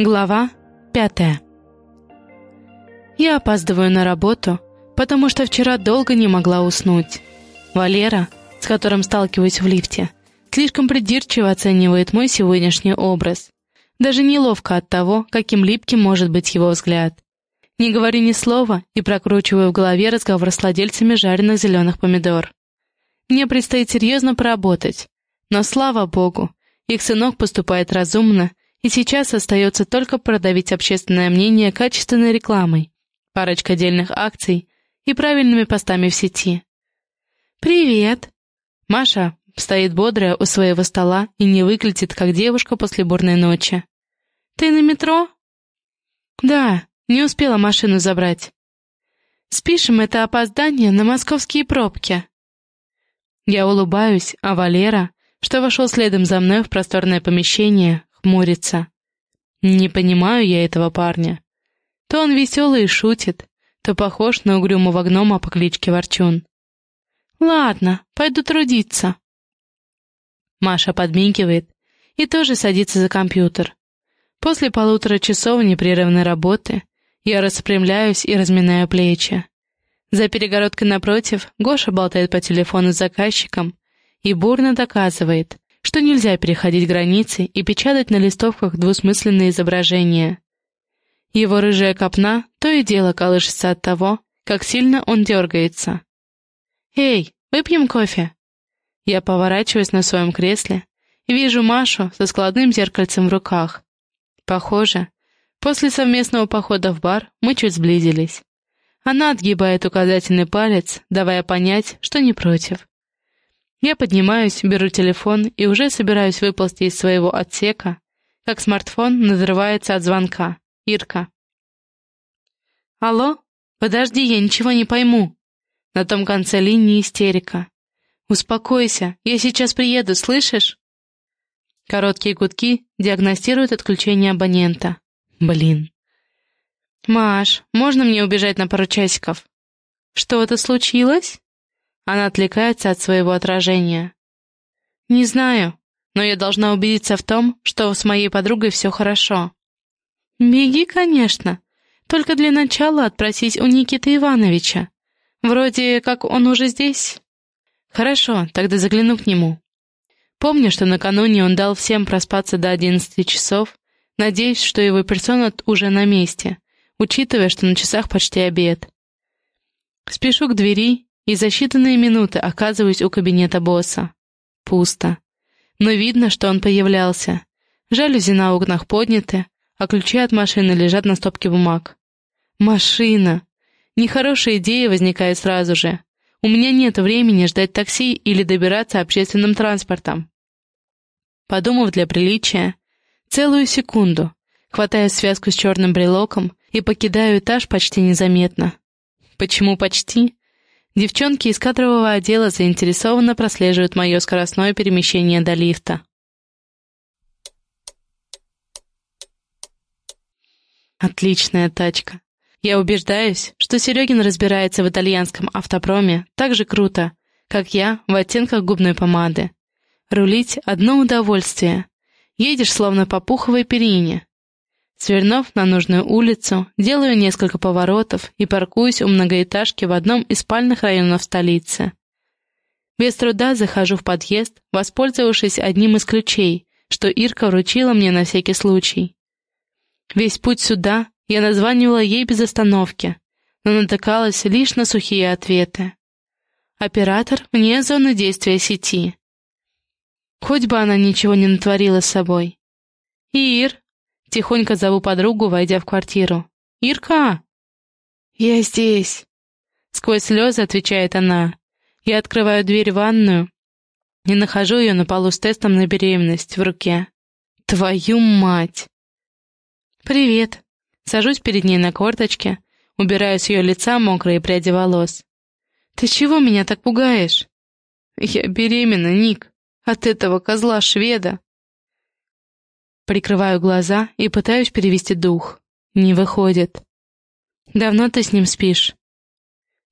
Глава пятая Я опаздываю на работу, потому что вчера долго не могла уснуть. Валера, с которым сталкиваюсь в лифте, слишком придирчиво оценивает мой сегодняшний образ. Даже неловко от того, каким липким может быть его взгляд. Не говорю ни слова и прокручиваю в голове разговор с владельцами жареных зеленых помидор. Мне предстоит серьезно поработать, но, слава богу, их сынок поступает разумно, и сейчас остается только продавить общественное мнение качественной рекламой, парочка отдельных акций и правильными постами в сети. «Привет!» Маша стоит бодрая у своего стола и не выглядит, как девушка после бурной ночи. «Ты на метро?» «Да, не успела машину забрать. Спишем это опоздание на московские пробки». Я улыбаюсь, а Валера, что вошел следом за мной в просторное помещение, хмурится. Не понимаю я этого парня. То он веселый и шутит, то похож на угрюмого гнома по кличке Ворчун. «Ладно, пойду трудиться». Маша подмигивает и тоже садится за компьютер. После полутора часов непрерывной работы я распрямляюсь и разминаю плечи. За перегородкой напротив Гоша болтает по телефону с заказчиком и бурно доказывает, что нельзя переходить границы и печатать на листовках двусмысленные изображения. Его рыжая копна то и дело колышется от того, как сильно он дергается. «Эй, выпьем кофе?» Я поворачиваюсь на своем кресле и вижу Машу со складным зеркальцем в руках. Похоже, после совместного похода в бар мы чуть сблизились. Она отгибает указательный палец, давая понять, что не против. Я поднимаюсь, беру телефон и уже собираюсь выползти из своего отсека, как смартфон надрывается от звонка. Ирка. «Алло? Подожди, я ничего не пойму». На том конце линии истерика. «Успокойся, я сейчас приеду, слышишь?» Короткие гудки диагностируют отключение абонента. Блин. «Маш, можно мне убежать на пару часиков?» «Что-то случилось?» Она отвлекается от своего отражения. «Не знаю, но я должна убедиться в том, что с моей подругой все хорошо». «Беги, конечно. Только для начала отпросись у Никиты Ивановича. Вроде как он уже здесь». «Хорошо, тогда загляну к нему». Помню, что накануне он дал всем проспаться до одиннадцати часов, надеюсь, что его персона уже на месте, учитывая, что на часах почти обед. Спешу к двери и за считанные минуты оказываюсь у кабинета босса. Пусто. Но видно, что он появлялся. Жалюзи на окнах подняты, а ключи от машины лежат на стопке бумаг. Машина! Нехорошая идея возникает сразу же. У меня нет времени ждать такси или добираться общественным транспортом. Подумав для приличия, целую секунду, хватаю связку с черным брелоком и покидаю этаж почти незаметно. Почему почти? Девчонки из кадрового отдела заинтересованно прослеживают мое скоростное перемещение до лифта. Отличная тачка. Я убеждаюсь, что Серегин разбирается в итальянском автопроме так же круто, как я в оттенках губной помады. Рулить — одно удовольствие. Едешь словно по пуховой перине, Свернув на нужную улицу, делаю несколько поворотов и паркуюсь у многоэтажки в одном из спальных районов столицы. Без труда захожу в подъезд, воспользовавшись одним из ключей, что Ирка вручила мне на всякий случай. Весь путь сюда я названивала ей без остановки, но натыкалась лишь на сухие ответы. Оператор вне зоны действия сети. Хоть бы она ничего не натворила с собой. «Ир, Тихонько зову подругу, войдя в квартиру. «Ирка!» «Я здесь!» Сквозь слезы отвечает она. Я открываю дверь в ванную и нахожу ее на полу с тестом на беременность в руке. Твою мать! «Привет!» Сажусь перед ней на корточке, убираю с ее лица мокрые пряди волос. «Ты чего меня так пугаешь?» «Я беременна, Ник, от этого козла-шведа!» Прикрываю глаза и пытаюсь перевести дух. Не выходит. Давно ты с ним спишь?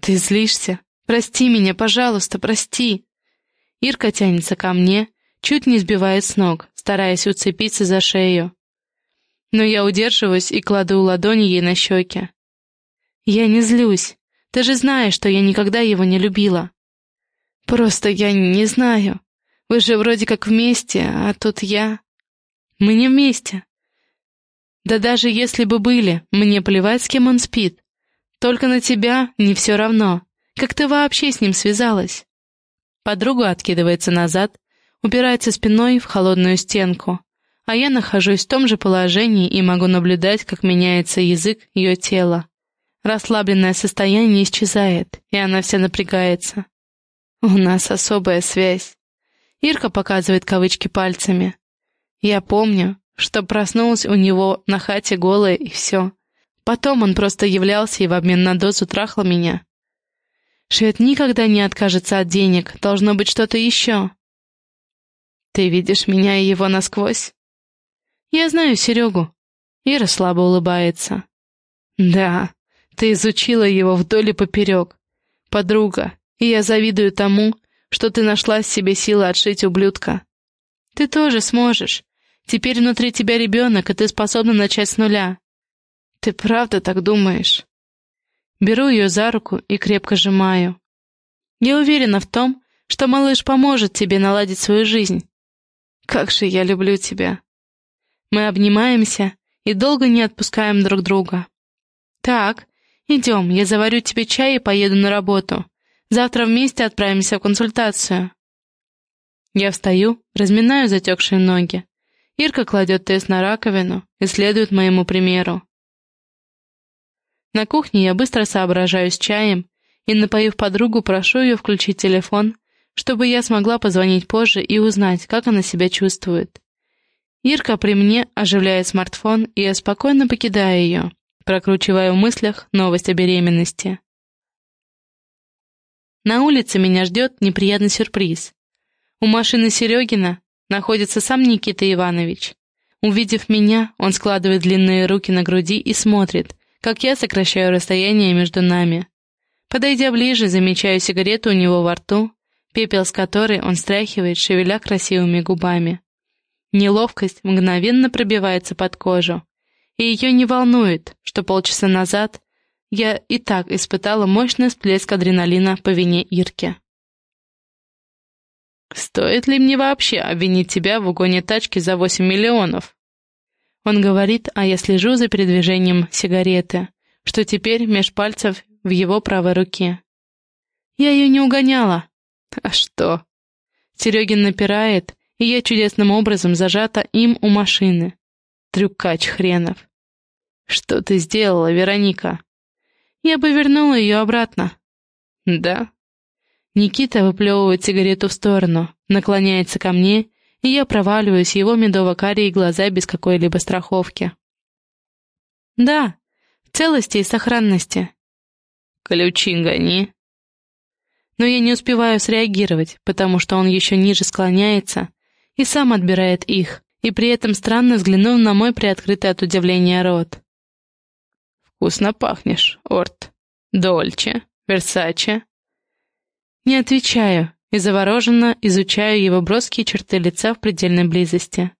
Ты злишься? Прости меня, пожалуйста, прости. Ирка тянется ко мне, чуть не сбивает с ног, стараясь уцепиться за шею. Но я удерживаюсь и кладу ладони ей на щеки. Я не злюсь. Ты же знаешь, что я никогда его не любила. Просто я не знаю. Вы же вроде как вместе, а тут я... Мы не вместе. Да даже если бы были, мне плевать, с кем он спит. Только на тебя не все равно. Как ты вообще с ним связалась? Подруга откидывается назад, упирается спиной в холодную стенку, а я нахожусь в том же положении и могу наблюдать, как меняется язык ее тела. Расслабленное состояние исчезает, и она вся напрягается. У нас особая связь. Ирка показывает кавычки пальцами. Я помню, что проснулась у него на хате голая и все. Потом он просто являлся и в обмен на дозу трахал меня. Швед никогда не откажется от денег, должно быть что-то еще. Ты видишь меня и его насквозь? Я знаю Серегу. Ира слабо улыбается. Да, ты изучила его вдоль и поперек. Подруга, и я завидую тому, что ты нашла себе силы отшить ублюдка. Ты тоже сможешь. Теперь внутри тебя ребенок, и ты способна начать с нуля. Ты правда так думаешь? Беру ее за руку и крепко сжимаю. Я уверена в том, что малыш поможет тебе наладить свою жизнь. Как же я люблю тебя. Мы обнимаемся и долго не отпускаем друг друга. Так, идем, я заварю тебе чай и поеду на работу. Завтра вместе отправимся в консультацию. Я встаю, разминаю затекшие ноги. Ирка кладет тест на раковину и следует моему примеру. На кухне я быстро соображаю с чаем и, напоив подругу, прошу ее включить телефон, чтобы я смогла позвонить позже и узнать, как она себя чувствует. Ирка при мне оживляет смартфон, и я спокойно покидаю ее, прокручивая в мыслях новость о беременности. На улице меня ждет неприятный сюрприз. У машины Серегина находится сам Никита Иванович. Увидев меня, он складывает длинные руки на груди и смотрит, как я сокращаю расстояние между нами. Подойдя ближе, замечаю сигарету у него во рту, пепел с которой он стряхивает, шевеля красивыми губами. Неловкость мгновенно пробивается под кожу, и ее не волнует, что полчаса назад я и так испытала мощный всплеск адреналина по вине Ирки. «Стоит ли мне вообще обвинить тебя в угоне тачки за 8 миллионов?» Он говорит, а я слежу за передвижением сигареты, что теперь меж пальцев в его правой руке. Я ее не угоняла. А что? Серегин напирает, и я чудесным образом зажата им у машины. Трюкач хренов. Что ты сделала, Вероника? Я бы вернула ее обратно. Да, Никита выплевывает сигарету в сторону, наклоняется ко мне, и я проваливаюсь его медово-карие глаза без какой-либо страховки. «Да, в целости и сохранности». «Ключи гони». Но я не успеваю среагировать, потому что он еще ниже склоняется и сам отбирает их, и при этом странно взглянув на мой приоткрытый от удивления рот. «Вкусно пахнешь, Орт. Дольче, Версаче». Не отвечаю и завороженно изучаю его броские черты лица в предельной близости.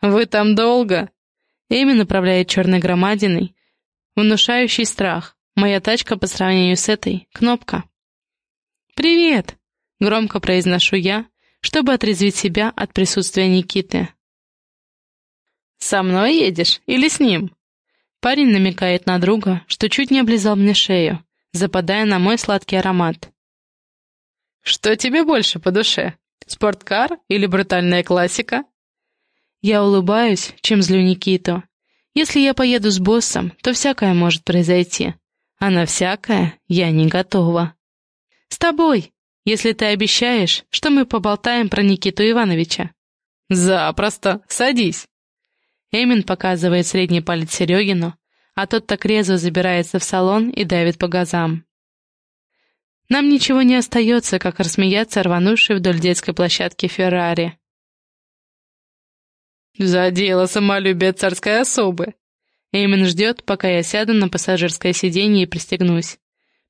«Вы там долго?» Эми направляет черной громадиной, внушающий страх. Моя тачка по сравнению с этой — кнопка. «Привет!» — громко произношу я, чтобы отрезвить себя от присутствия Никиты. «Со мной едешь или с ним?» Парень намекает на друга, что чуть не облизал мне шею, западая на мой сладкий аромат. Что тебе больше по душе? Спорткар или брутальная классика? Я улыбаюсь, чем злю Никиту. Если я поеду с боссом, то всякое может произойти. А на всякое я не готова. С тобой, если ты обещаешь, что мы поболтаем про Никиту Ивановича. Запросто, садись. Эмин показывает средний палец Серегину, а тот так резво забирается в салон и давит по газам. Нам ничего не остается, как рассмеяться рванувшей вдоль детской площадки Феррари. «Задела самолюбие царской особы!» Эймон ждет, пока я сяду на пассажирское сиденье и пристегнусь.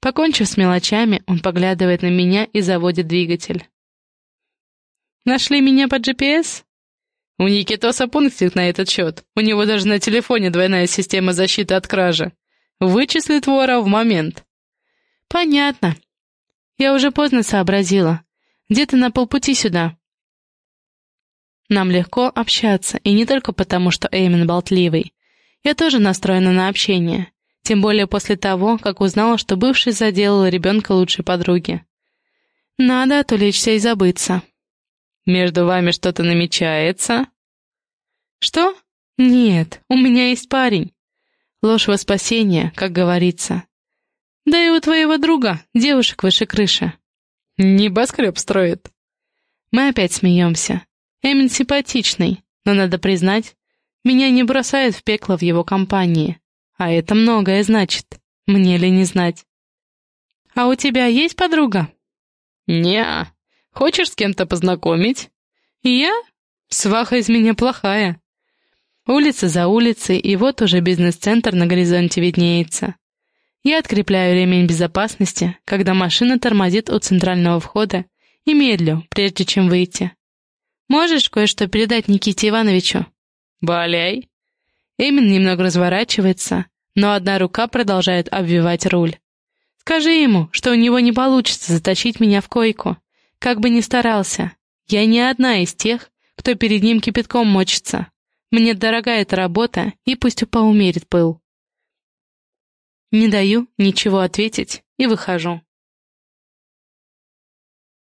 Покончив с мелочами, он поглядывает на меня и заводит двигатель. «Нашли меня по GPS?» У Никитоса пунктик на этот счет. У него даже на телефоне двойная система защиты от кражи. Вычислит вора в момент. Понятно. Я уже поздно сообразила. Где-то на полпути сюда. Нам легко общаться, и не только потому, что Эймен болтливый. Я тоже настроена на общение. Тем более после того, как узнала, что бывший заделал ребенка лучшей подруги. Надо отвлечься и забыться. «Между вами что-то намечается?» «Что? Нет, у меня есть парень. Ложь во спасение, как говорится. Да и у твоего друга девушек выше крыши». «Небоскреб строит». Мы опять смеемся. Эмин симпатичный, но, надо признать, меня не бросает в пекло в его компании. А это многое значит. Мне ли не знать? «А у тебя есть подруга?» не Хочешь с кем-то познакомить?» «Я? Сваха из меня плохая». Улица за улицей, и вот уже бизнес-центр на горизонте виднеется. Я открепляю ремень безопасности, когда машина тормозит у центрального входа, и медлю, прежде чем выйти. «Можешь кое-что передать Никите Ивановичу?» «Валяй!» Эмин немного разворачивается, но одна рука продолжает обвивать руль. Скажи ему, что у него не получится затащить меня в койку. Как бы ни старался, я не одна из тех, кто перед ним кипятком мочится. Мне дорога эта работа, и пусть поумерит пыл. Не даю ничего ответить и выхожу.